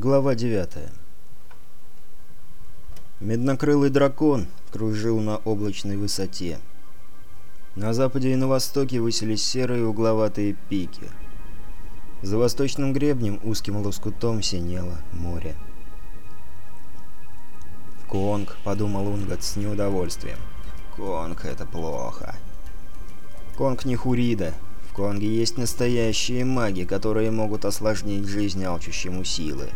Глава 9 Меднокрылый дракон кружил на облачной высоте. На западе и на востоке высились серые угловатые пики. За восточным гребнем узким лоскутом синело море. «Конг», — подумал Унгат с неудовольствием. «Конг — это плохо». «Конг не Хурида. В Конге есть настоящие маги, которые могут осложнить жизнь алчущему силы».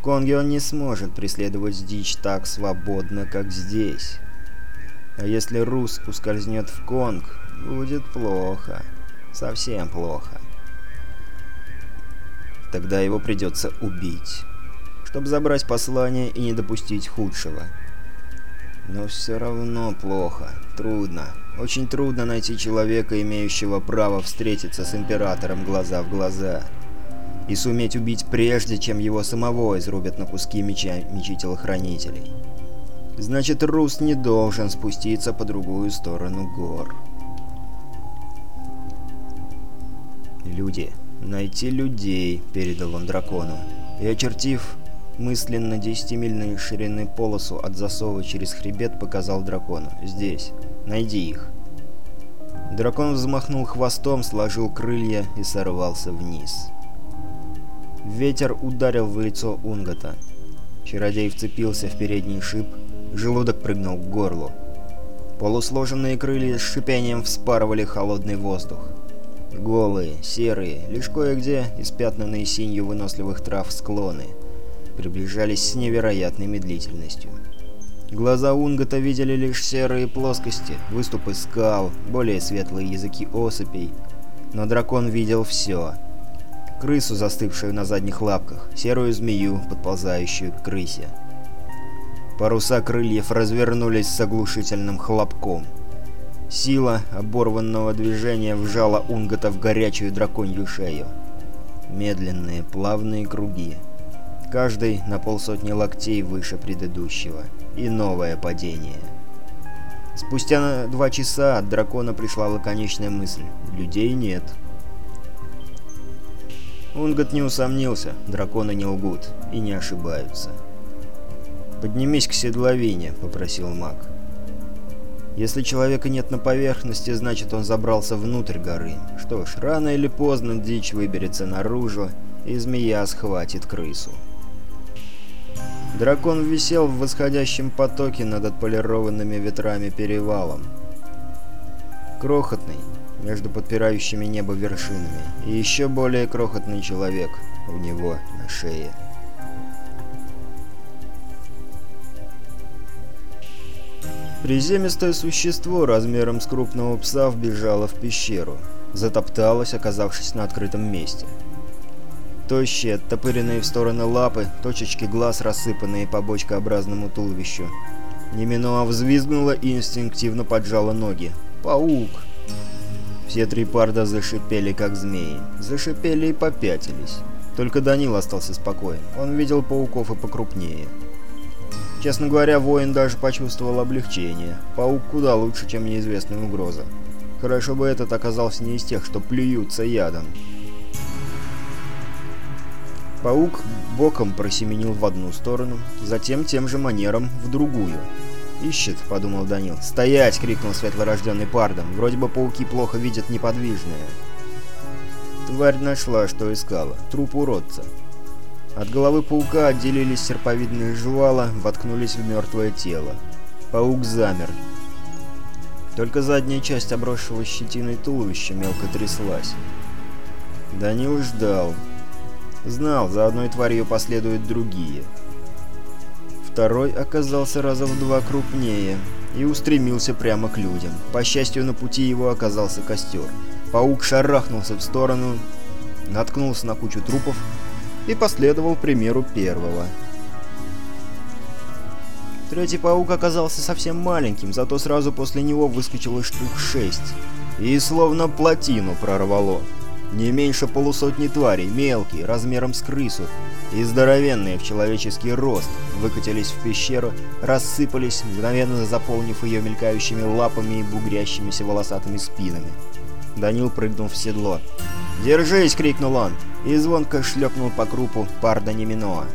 В Конге он не сможет преследовать дичь так свободно, как здесь. А если Рус ускользнет в Конг, будет плохо. Совсем плохо. Тогда его придется убить, чтобы забрать послание и не допустить худшего. Но все равно плохо, трудно. Очень трудно найти человека, имеющего право встретиться с Императором глаза в глаза и суметь убить прежде, чем его самого изрубят на куски меча, мечи телохранителей. Значит, Рус не должен спуститься по другую сторону гор. «Люди. Найти людей», — передал он дракону. И очертив мысленно десятимильной ширины полосу от засова через хребет, показал дракону. «Здесь. Найди их». Дракон взмахнул хвостом, сложил крылья и сорвался вниз. «Вниз». Ветер ударил в лицо Унгота. Чародей вцепился в передний шип, желудок прыгнул к горлу. Полусложенные крылья с шипением вспарывали холодный воздух. Голые, серые, лишь кое-где испятнанные синью выносливых трав склоны приближались с невероятной медлительностью. Глаза Унгата видели лишь серые плоскости, выступы скал, более светлые языки осыпей. Но дракон видел все — крысу, застывшую на задних лапках, серую змею, подползающую к крысе. Паруса крыльев развернулись с оглушительным хлопком. Сила оборванного движения вжала Унгота в горячую драконью шею. Медленные, плавные круги. Каждый на полсотни локтей выше предыдущего. И новое падение. Спустя два часа от дракона пришла лаконичная мысль. Людей нет. Унгот не усомнился, драконы не лгут и не ошибаются. «Поднимись к седловине», — попросил маг. Если человека нет на поверхности, значит он забрался внутрь горы. Что ж, рано или поздно дичь выберется наружу, и змея схватит крысу. Дракон висел в восходящем потоке над отполированными ветрами перевалом. Крохотный, между подпирающими небо вершинами, и еще более крохотный человек у него на шее. Приземистое существо размером с крупного пса вбежало в пещеру, затопталось, оказавшись на открытом месте. Тощие, оттопыренные в стороны лапы, точечки глаз, рассыпанные по бочкообразному туловищу. Неминуа взвизгнула и инстинктивно поджала ноги, паук!» Все три парда зашипели, как змеи. Зашипели и попятились. Только Данил остался спокоен. Он видел пауков и покрупнее. Честно говоря, воин даже почувствовал облегчение. Паук куда лучше, чем неизвестная угроза. Хорошо бы этот оказался не из тех, что плюются ядом. Паук боком просеменил в одну сторону, затем тем же манером в другую. «Ищет», — подумал Данил. «Стоять!» — крикнул светлорожденный пардом. «Вроде бы пауки плохо видят неподвижные». Тварь нашла, что искала. Труп уродца. От головы паука отделились серповидные жвала, воткнулись в мертвое тело. Паук замер. Только задняя часть обросшего щетиной туловища мелко тряслась. Данил ждал. Знал, за одной тварью последуют другие — Второй оказался раза в два крупнее и устремился прямо к людям. По счастью, на пути его оказался костер. Паук шарахнулся в сторону, наткнулся на кучу трупов и последовал примеру первого. Третий паук оказался совсем маленьким, зато сразу после него выскочило штук шесть. И словно плотину прорвало. Не меньше полусотни тварей, мелкие, размером с крысу, и здоровенные в человеческий рост, выкатились в пещеру, рассыпались, мгновенно заполнив ее мелькающими лапами и бугрящимися волосатыми спинами. Данил прыгнул в седло. «Держись!» — крикнул он, и звонко шлепнул по крупу парда Неминоа.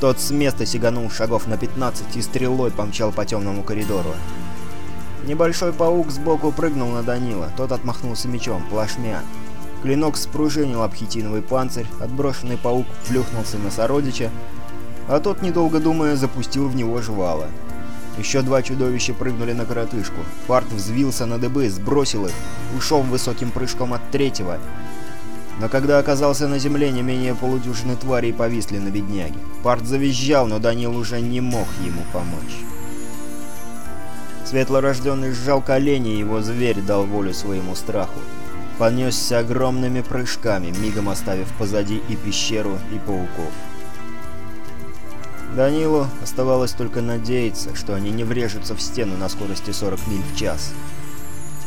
Тот с места сиганул шагов на 15 и стрелой помчал по темному коридору. Небольшой паук сбоку прыгнул на Данила, тот отмахнулся мечом, плашмя. Клинок спружинил об хитиновый панцирь, отброшенный паук плюхнулся на сородича, а тот, недолго думая, запустил в него жвало. Еще два чудовища прыгнули на коротышку. Парт взвился на дыбы, сбросил их, ушел высоким прыжком от третьего. Но когда оказался на земле, не менее полудюжины тварей повисли на бедняге. Парт завизжал, но Данил уже не мог ему помочь. Светлорожденный сжал колени, его зверь дал волю своему страху понесся огромными прыжками, мигом оставив позади и пещеру, и пауков. Данилу оставалось только надеяться, что они не врежутся в стену на скорости 40 миль в час.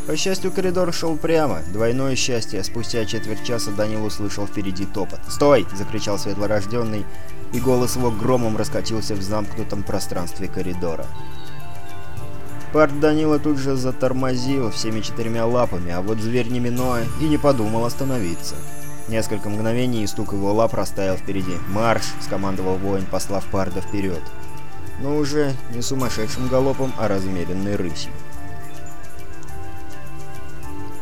По счастью, коридор шел прямо. Двойное счастье. Спустя четверть часа Данил услышал впереди топот. «Стой!» – закричал светлорожденный, и голос его громом раскатился в замкнутом пространстве коридора. Парт Данила тут же затормозил всеми четырьмя лапами, а вот зверь не и не подумал остановиться. Несколько мгновений и стук его лап растаял впереди. «Марш!» — скомандовал воин, послав Парда вперед. Но уже не сумасшедшим галопом, а размеренной рысью.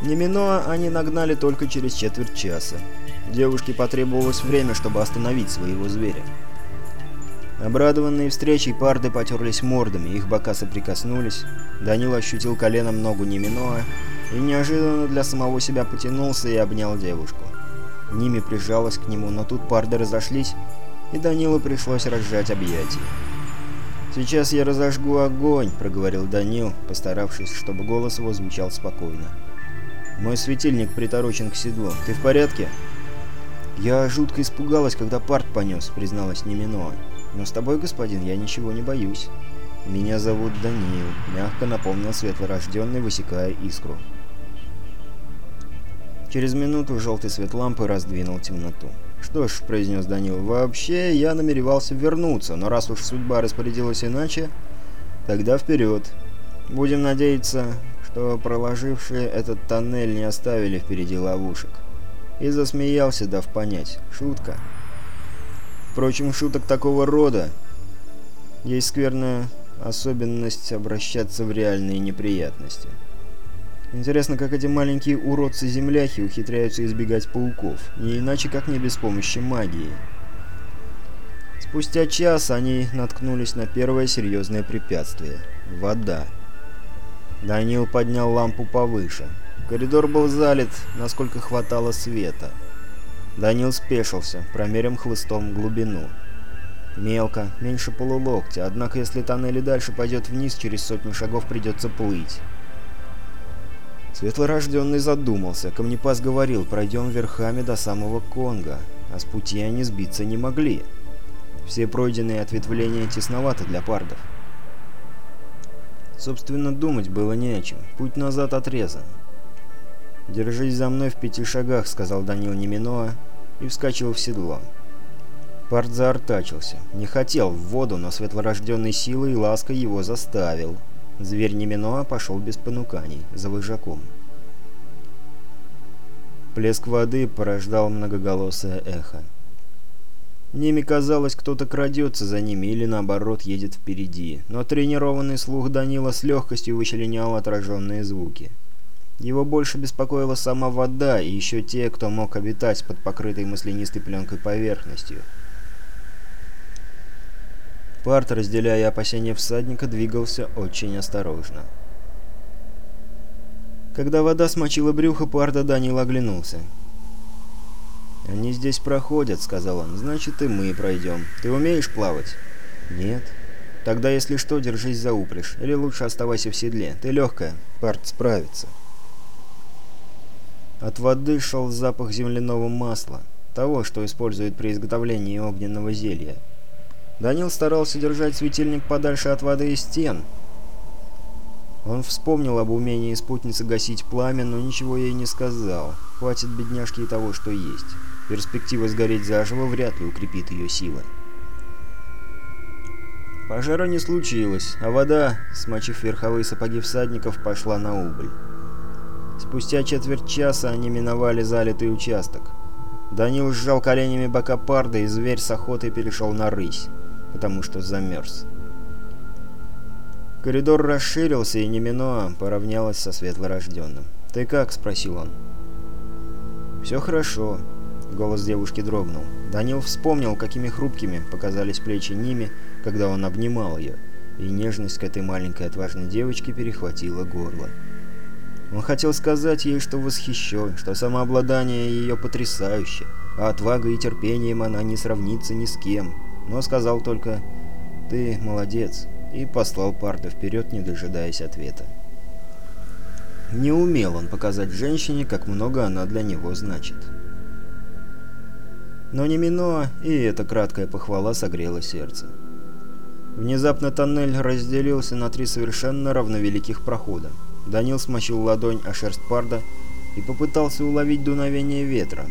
Неминоа они нагнали только через четверть часа. Девушке потребовалось время, чтобы остановить своего зверя. Обрадованные встречей парды потерлись мордами, их бока соприкоснулись. Данил ощутил коленом ногу Неминоа и неожиданно для самого себя потянулся и обнял девушку. Ними прижалась к нему, но тут парды разошлись, и Данилу пришлось разжать объятия. «Сейчас я разожгу огонь», — проговорил Данил, постаравшись, чтобы голос его звучал спокойно. «Мой светильник приторочен к седлу. Ты в порядке?» «Я жутко испугалась, когда парт понес», — призналась Неминоа. Но с тобой, господин, я ничего не боюсь. Меня зовут Даниил, мягко напомнил светлорожденный, высекая искру. Через минуту желтый свет лампы раздвинул темноту. «Что ж», — произнес Данил, — «вообще я намеревался вернуться, но раз уж судьба распорядилась иначе, тогда вперед. Будем надеяться, что проложившие этот тоннель не оставили впереди ловушек». И засмеялся, дав понять. «Шутка». Впрочем, шуток такого рода есть скверная особенность обращаться в реальные неприятности. Интересно, как эти маленькие уродцы-земляхи ухитряются избегать пауков, не иначе как не без помощи магии. Спустя час они наткнулись на первое серьезное препятствие – вода. Данил поднял лампу повыше. Коридор был залит, насколько хватало света – Данил спешился, промерим хлыстом глубину. Мелко, меньше полулоктя, однако если тоннель и дальше пойдет вниз, через сотню шагов придется плыть. Светлорожденный задумался. Камнепас говорил, пройдем верхами до самого Конго, а с пути они сбиться не могли. Все пройденные ответвления тесноваты для пардов. Собственно, думать было не о чем. Путь назад отрезан. «Держись за мной в пяти шагах», — сказал Данил Неминоа и вскочил в седло. Парт заортачился. Не хотел в воду, но светлорожденной силой и лаской его заставил. Зверь Неминоа пошел без понуканий, за выжаком. Плеск воды порождал многоголосое эхо. Ними казалось, кто-то крадется за ними или наоборот едет впереди, но тренированный слух Данила с легкостью вычленял отраженные звуки. Его больше беспокоила сама вода и еще те, кто мог обитать под покрытой маслянистой пленкой поверхностью. Парт, разделяя опасения всадника, двигался очень осторожно. Когда вода смочила брюхо, Парда Данил оглянулся. «Они здесь проходят», — сказал он. «Значит, и мы пройдем. Ты умеешь плавать?» «Нет». «Тогда, если что, держись за упряжь. Или лучше оставайся в седле. Ты легкая. Парт справится». От воды шел запах земляного масла, того, что используют при изготовлении огненного зелья. Данил старался держать светильник подальше от воды и стен. Он вспомнил об умении спутницы гасить пламя, но ничего ей не сказал. Хватит бедняжки и того, что есть. Перспектива сгореть заживо вряд ли укрепит ее силы. Пожара не случилось, а вода, смочив верховые сапоги всадников, пошла на убыль. Спустя четверть часа они миновали залитый участок. Данил сжал коленями бока парда, и зверь с охотой перешел на рысь, потому что замерз. Коридор расширился, и Неминоа поравнялась со светлорожденным. «Ты как?» — спросил он. «Все хорошо», — голос девушки дрогнул. Данил вспомнил, какими хрупкими показались плечи Ними, когда он обнимал ее, и нежность к этой маленькой отважной девочке перехватила горло. Он хотел сказать ей, что восхищен, что самообладание ее потрясающе, а отвага и терпением она не сравнится ни с кем, но сказал только «Ты молодец» и послал Парда вперед, не дожидаясь ответа. Не умел он показать женщине, как много она для него значит. Но не Миноа, и эта краткая похвала согрела сердце. Внезапно тоннель разделился на три совершенно равновеликих прохода. Данил смочил ладонь о шерсть парда и попытался уловить дуновение ветра.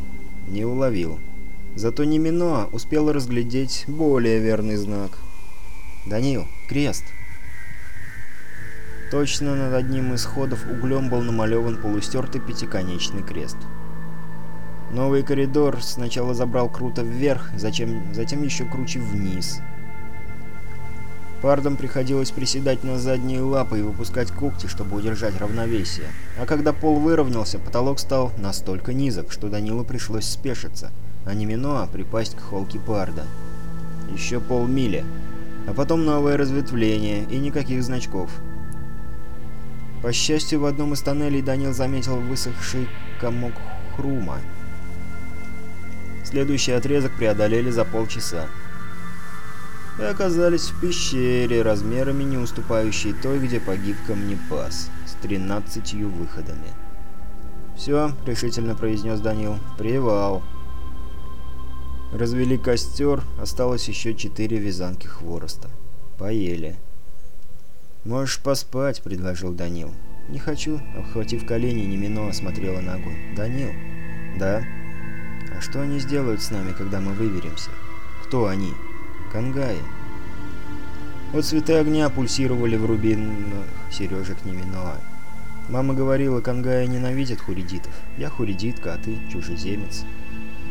Не уловил. Зато Неминоа успел разглядеть более верный знак. «Данил, крест!» Точно над одним из ходов углем был намалеван полустертый пятиконечный крест. Новый коридор сначала забрал круто вверх, затем, затем еще круче вниз – Пардам приходилось приседать на задние лапы и выпускать когти, чтобы удержать равновесие. А когда пол выровнялся, потолок стал настолько низок, что Данилу пришлось спешиться, а не Миноа припасть к холке Парда. Еще полмили, а потом новое разветвление и никаких значков. По счастью, в одном из тоннелей Данил заметил высохший комок хрума. Следующий отрезок преодолели за полчаса и оказались в пещере, размерами не уступающей той, где погиб камнепас, с 13 выходами. «Все», — решительно произнес Данил, — «привал». Развели костер, осталось еще четыре вязанки хвороста. Поели. «Можешь поспать», — предложил Данил. «Не хочу», — обхватив колени, Немино осмотрела на огонь. «Данил?» «Да?» «А что они сделают с нами, когда мы выберемся?» «Кто они?» Кангая. Вот цветы огня пульсировали в рубинах сережек Невинова. Мама говорила, Кангая ненавидит хуридитов. Я хуридитка, а ты чужеземец.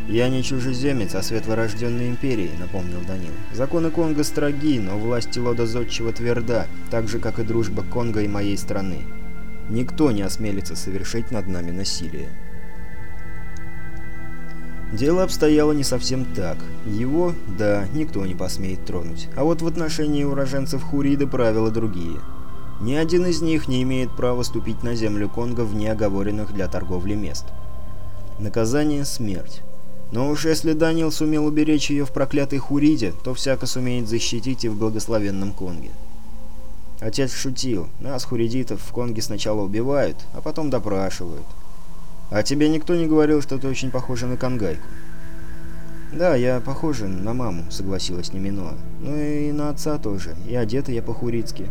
«Я не чужеземец, а светлорожденной империи», — напомнил Данил. «Законы Конга строги, но власть Лода Зодчего тверда, так же, как и дружба Конга и моей страны. Никто не осмелится совершить над нами насилие». Дело обстояло не совсем так. Его, да, никто не посмеет тронуть. А вот в отношении уроженцев Хурида правила другие. Ни один из них не имеет права ступить на землю Конга вне оговоренных для торговли мест. Наказание – смерть. Но уж если Даниил сумел уберечь ее в проклятой Хуриде, то всяко сумеет защитить и в благословенном Конге. Отец шутил. Нас, хуридитов, в Конге сначала убивают, а потом допрашивают. А тебе никто не говорил, что ты очень похожа на конгайку?» «Да, я похожа на маму», — согласилась Неминоа. «Ну и на отца тоже. И одета я по-хурицки».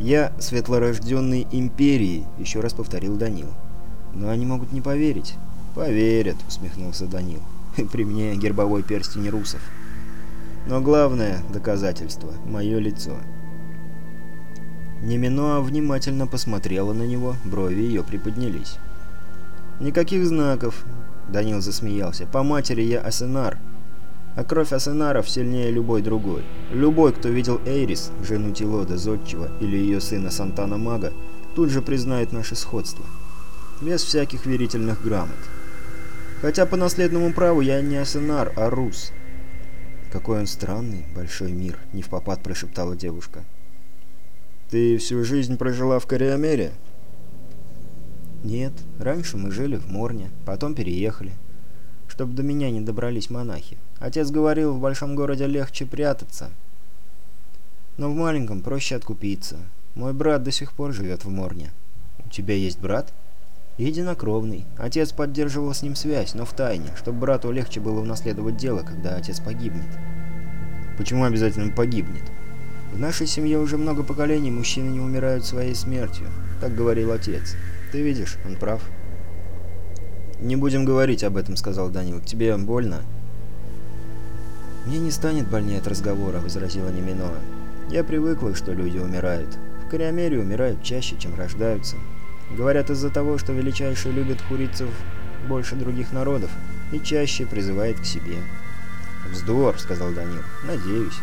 «Я светлорожденный империи», — еще раз повторил Данил. «Но они могут не поверить». «Поверят», — усмехнулся Данил. И «При мне гербовой перстень русов». «Но главное доказательство — мое лицо». Неминоа внимательно посмотрела на него, брови ее приподнялись. «Никаких знаков!» — Данил засмеялся. «По матери я Асенар, а кровь Асенаров сильнее любой другой. Любой, кто видел Эйрис, жену Тилода Зодчего или ее сына Сантана Мага, тут же признает наше сходство. Без всяких верительных грамот. Хотя по наследному праву я не Асенар, а Рус». «Какой он странный, большой мир!» — не в попад прошептала девушка. «Ты всю жизнь прожила в Кориомере?» «Нет, раньше мы жили в Морне, потом переехали, чтобы до меня не добрались монахи. Отец говорил, в большом городе легче прятаться, но в маленьком проще откупиться. Мой брат до сих пор живет в Морне». «У тебя есть брат?» «Единокровный. Отец поддерживал с ним связь, но в тайне, чтобы брату легче было унаследовать дело, когда отец погибнет». «Почему обязательно погибнет?» «В нашей семье уже много поколений мужчины не умирают своей смертью», — так говорил отец. «Отец». Ты видишь, он прав. «Не будем говорить об этом», — сказал Данил. «Тебе больно?» «Мне не станет больнее от разговора», — возразила Неминоа. «Я привыкла, что люди умирают. В Кориомере умирают чаще, чем рождаются. Говорят из-за того, что величайшие любят хурицев больше других народов и чаще призывает к себе». «Вздор», — сказал Данил. «Надеюсь».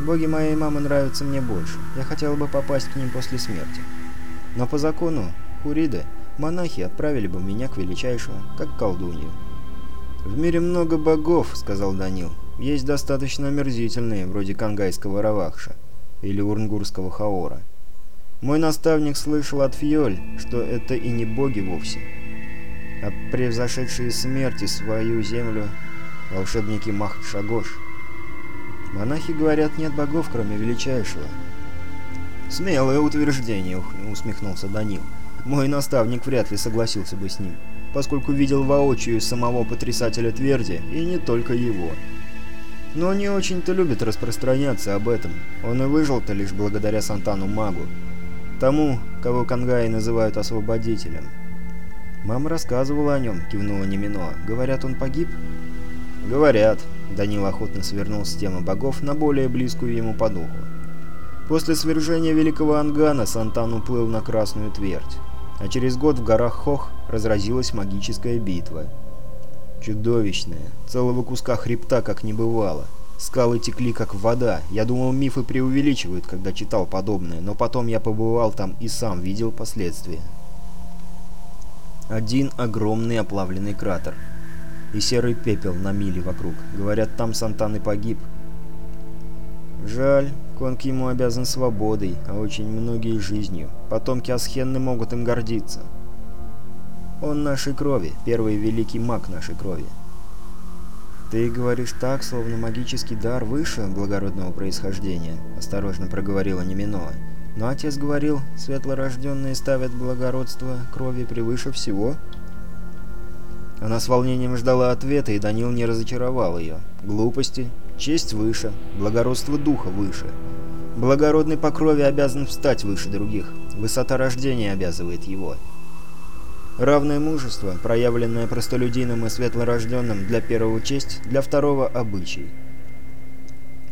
«Боги моей мамы нравятся мне больше. Я хотел бы попасть к ним после смерти. Но по закону Куриды, монахи отправили бы меня к величайшему, как колдунью. «В мире много богов», — сказал Данил. «Есть достаточно омерзительные, вроде кангайского Равахша или урнгурского Хаора. Мой наставник слышал от Фьоль, что это и не боги вовсе, а превзошедшие смерти свою землю волшебники Махт-Шагош. Монахи говорят, нет богов, кроме величайшего». «Смелое утверждение», — усмехнулся Данил. Мой наставник вряд ли согласился бы с ним, поскольку видел воочию самого потрясателя Тверди, и не только его. Но не очень-то любит распространяться об этом, он и выжил-то лишь благодаря Сантану Магу, тому, кого Кангаи называют Освободителем. «Мама рассказывала о нем», — кивнула Немино. «Говорят, он погиб?» «Говорят», — Данил охотно свернул с темы богов на более близкую ему по духу. После свержения Великого Ангана Сантан уплыл на Красную Твердь. А через год в горах Хох разразилась магическая битва. Чудовищная. Целого куска хребта как не бывало. Скалы текли как вода. Я думал, мифы преувеличивают, когда читал подобное, но потом я побывал там и сам видел последствия. Один огромный оплавленный кратер. И серый пепел на миле вокруг. Говорят, там Сантаны погиб. Жаль, Конки ему обязан свободой, а очень многие жизнью. Потомки Асхенны могут им гордиться. Он нашей крови, первый великий маг нашей крови. «Ты говоришь так, словно магический дар выше благородного происхождения», — осторожно проговорила Неминоа. «Но отец говорил, светлорожденные ставят благородство крови превыше всего». Она с волнением ждала ответа, и Данил не разочаровал ее. «Глупости? Честь выше, благородство духа выше. Благородный по крови обязан встать выше других, высота рождения обязывает его. Равное мужество, проявленное простолюдином и светлорожденным, для первого честь, для второго – обычай.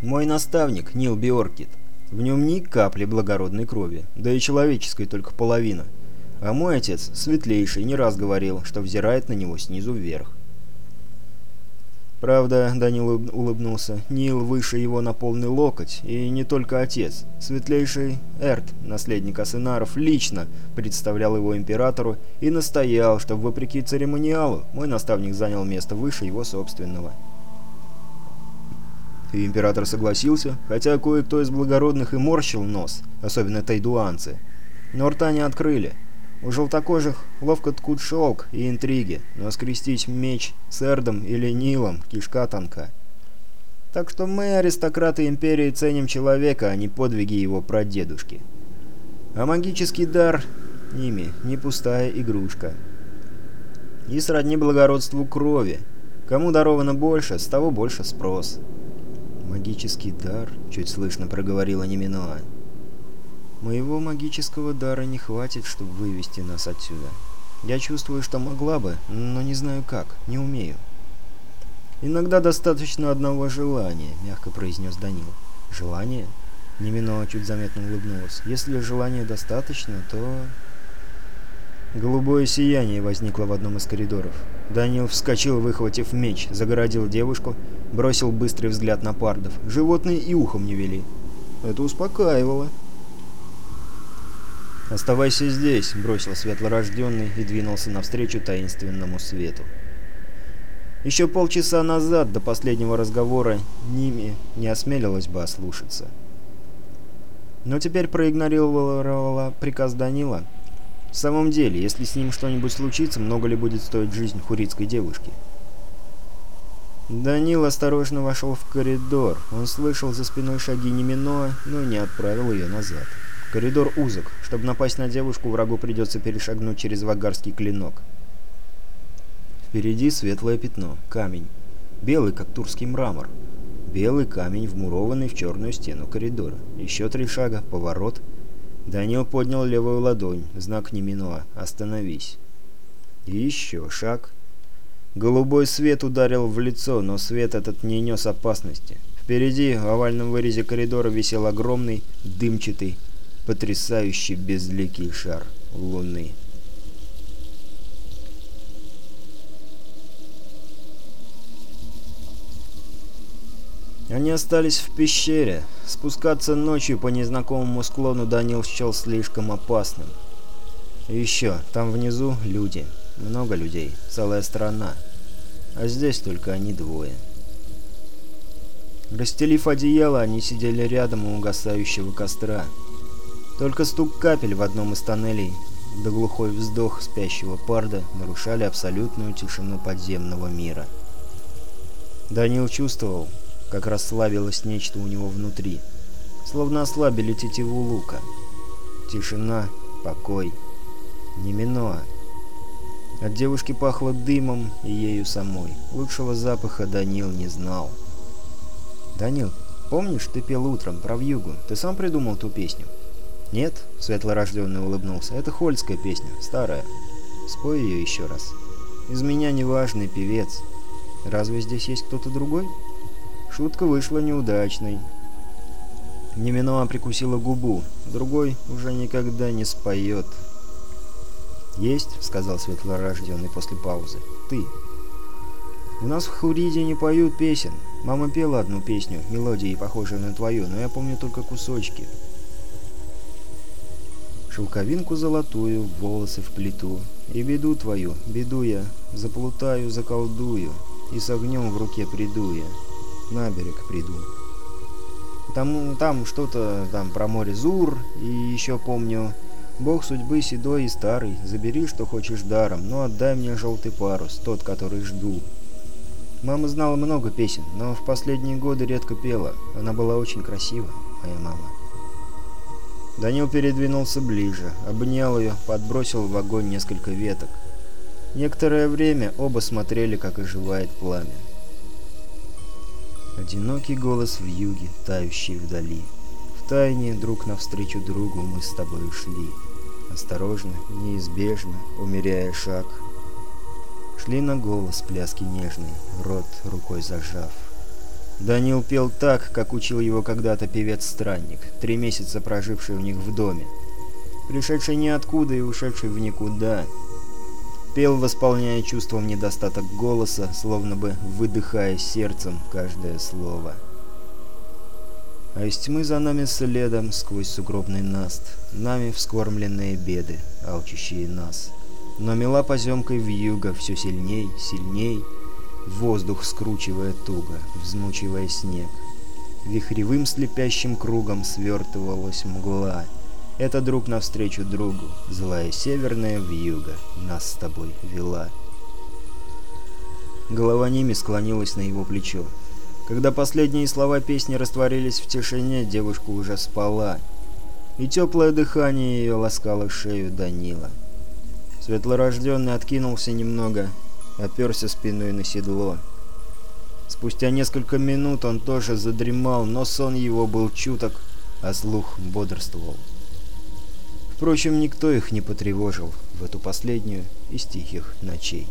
Мой наставник – Нил Биоркит. В нем ни капли благородной крови, да и человеческой только половина. А мой отец, светлейший, не раз говорил, что взирает на него снизу вверх. Правда, Данил улыбнулся, Нил выше его на полный локоть, и не только отец. Светлейший Эрт, наследник Асенаров, лично представлял его императору и настоял, чтобы вопреки церемониалу мой наставник занял место выше его собственного. И император согласился, хотя кое-кто из благородных и морщил нос, особенно тайдуанцы. Но рта не открыли. У такой ловко ткут шелк и интриги, но скрестить меч с Эрдом или Нилом кишка тонка. Так что мы, аристократы Империи, ценим человека, а не подвиги его прадедушки. А магический дар ними не пустая игрушка. И сродни благородству крови. Кому даровано больше, с того больше спрос. «Магический дар?» — чуть слышно проговорила Неминоа. Моего магического дара не хватит, чтобы вывести нас отсюда. Я чувствую, что могла бы, но не знаю как, не умею. «Иногда достаточно одного желания», — мягко произнес Данил. «Желание?» — Неминова чуть заметно улыбнулась. «Если желания достаточно, то...» Голубое сияние возникло в одном из коридоров. Данил вскочил, выхватив меч, загородил девушку, бросил быстрый взгляд на пардов. Животные и ухом не вели. Это успокаивало. «Оставайся здесь», — бросил светлорожденный и двинулся навстречу таинственному свету. Еще полчаса назад, до последнего разговора, Ними не осмелилась бы ослушаться. Но теперь проигнорировала приказ Данила. В самом деле, если с ним что-нибудь случится, много ли будет стоить жизнь хурицкой девушки? Данил осторожно вошел в коридор. Он слышал за спиной шаги Нимино, но не отправил ее назад. Коридор узок. Чтобы напасть на девушку, врагу придется перешагнуть через вагарский клинок. Впереди светлое пятно. Камень. Белый, как турский мрамор. Белый камень, вмурованный в черную стену коридора. Еще три шага. Поворот. Данил поднял левую ладонь. Знак Неминуа. «Остановись». Еще шаг. Голубой свет ударил в лицо, но свет этот не нес опасности. Впереди в овальном вырезе коридора висел огромный, дымчатый потрясающий безликий шар луны. Они остались в пещере. Спускаться ночью по незнакомому склону Данил счел слишком опасным. И еще, там внизу люди. Много людей. Целая страна. А здесь только они двое. Расстелив одеяло, они сидели рядом у угасающего костра. Только стук капель в одном из тоннелей да глухой вздох спящего парда нарушали абсолютную тишину подземного мира. Данил чувствовал, как расслабилось нечто у него внутри, словно ослабили тетиву лука. Тишина, покой, не От девушки пахло дымом и ею самой. Лучшего запаха Данил не знал. «Данил, помнишь, ты пел утром про вьюгу? Ты сам придумал ту песню?» «Нет?» — светлорожденный улыбнулся. «Это хольская песня, старая. Спой ее еще раз. Из меня неважный певец. Разве здесь есть кто-то другой?» Шутка вышла неудачной. Неминуа прикусила губу. Другой уже никогда не споет. «Есть?» — сказал светлорожденный после паузы. «Ты». «У нас в Хуриде не поют песен. Мама пела одну песню, мелодии, похожие на твою, но я помню только кусочки» шелковинку золотую, волосы в плиту. И беду твою, беду я, заплутаю, заколдую, и с огнем в руке приду я, на берег приду. Там, там что-то там про море Зур, и еще помню, бог судьбы седой и старый, забери, что хочешь даром, но отдай мне желтый парус, тот, который жду. Мама знала много песен, но в последние годы редко пела, она была очень красива, моя мама. Данил передвинулся ближе, обнял ее, подбросил в огонь несколько веток. Некоторое время оба смотрели, как оживает пламя. Одинокий голос в юге, тающий вдали. В тайне друг навстречу другу мы с тобой шли. Осторожно, неизбежно, умеряя шаг. Шли на голос пляски нежный, рот рукой зажав. Данил пел так, как учил его когда-то певец-странник, три месяца проживший у них в доме. Пришедший ниоткуда и ушедший в никуда. Пел, восполняя чувством недостаток голоса, словно бы выдыхая сердцем каждое слово. А из тьмы за нами следом, сквозь сугробный наст, нами вскормленные беды, алчащие нас. Но мела поземкой вьюга все сильней, сильней — Воздух скручивая туго, взмучивая снег. Вихревым слепящим кругом свертывалась мгла. Это друг навстречу другу, злая северная вьюга нас с тобой вела. Голова Ними склонилась на его плечо. Когда последние слова песни растворились в тишине, девушка уже спала. И теплое дыхание ее ласкало шею Данила. Светлорожденный откинулся немного оперся спиной на седло. Спустя несколько минут он тоже задремал, но сон его был чуток, а слух бодрствовал. Впрочем, никто их не потревожил в эту последнюю из тихих ночей.